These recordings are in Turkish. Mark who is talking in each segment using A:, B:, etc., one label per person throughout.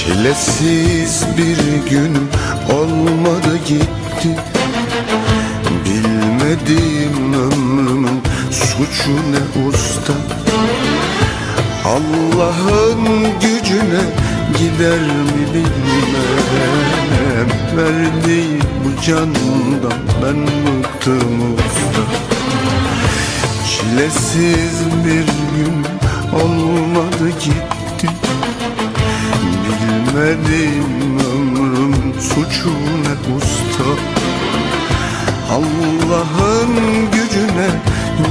A: Çilesiz bir günüm olmadı gitti. Bilmediğim ömrümün suçu ne usta. Allah'ın gücüne gider mi bilmem. Verdiği bu candan ben bıktım usta. Çilesiz bir gün olmadı gitti Bilmediğim ömrüm suçu ne usta. Allah'ın gücüne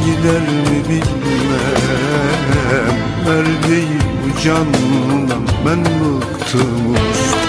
A: gider mi bilmem. Verdiği bu candan ben bıktım usta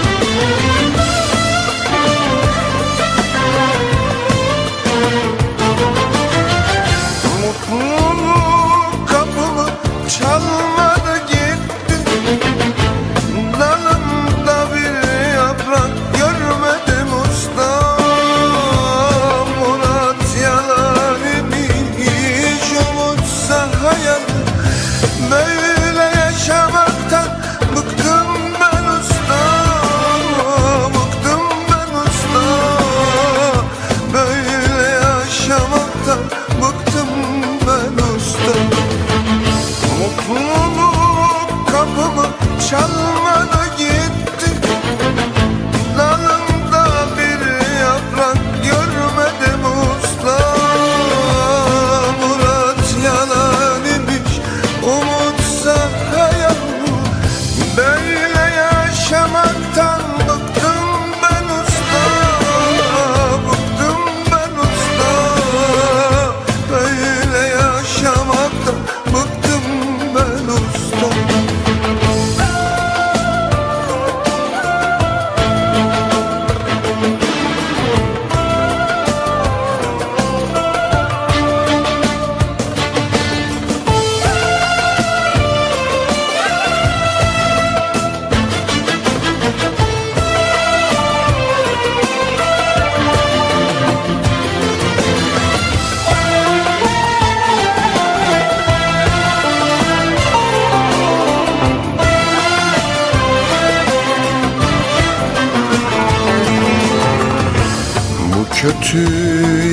A: kötü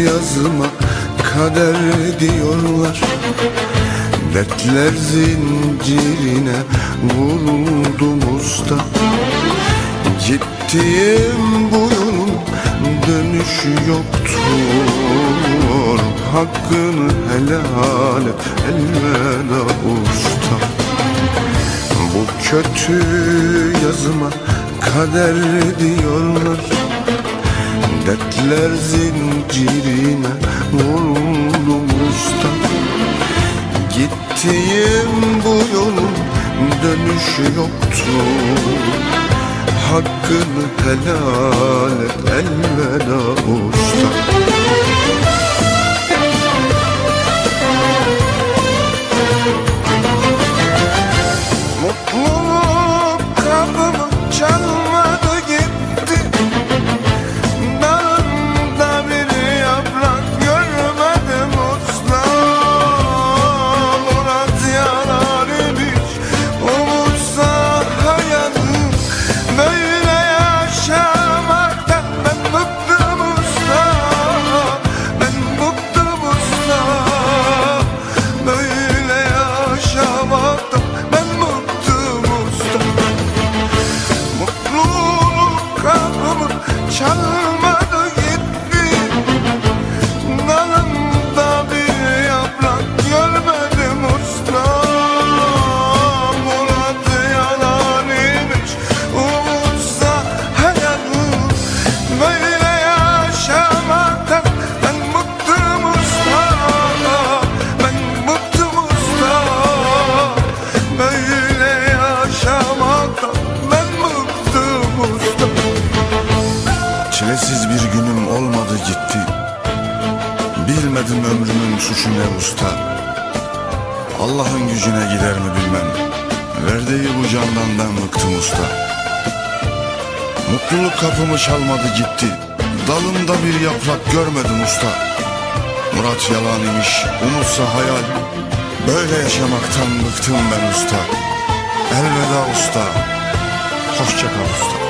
A: yazıma kader diyorlar. Dertler zincirine vuruldum usta Gittiğim bu yolun dönüşü yoktur. Hakkını helal et elveda usta. Bu kötü yazıma kader diyorlar Dertler zincirine vuruldum usta Gittiğim bu yolun dönüşü yoktu. Hakkını helal et elveda usta gitti. Bilmedim ömrümün suçu ne usta. Allah'ın gücüne gider mi bilmem. Verdiği bu candan ben bıktım usta. Mutluluk kapımı çalmadı gitti. Dalımda bir yaprak görmedim usta. Murat yalan imiş umutsa hayal. Böyle yaşamaktan bıktım ben usta. Elveda usta. Hoşça kal usta.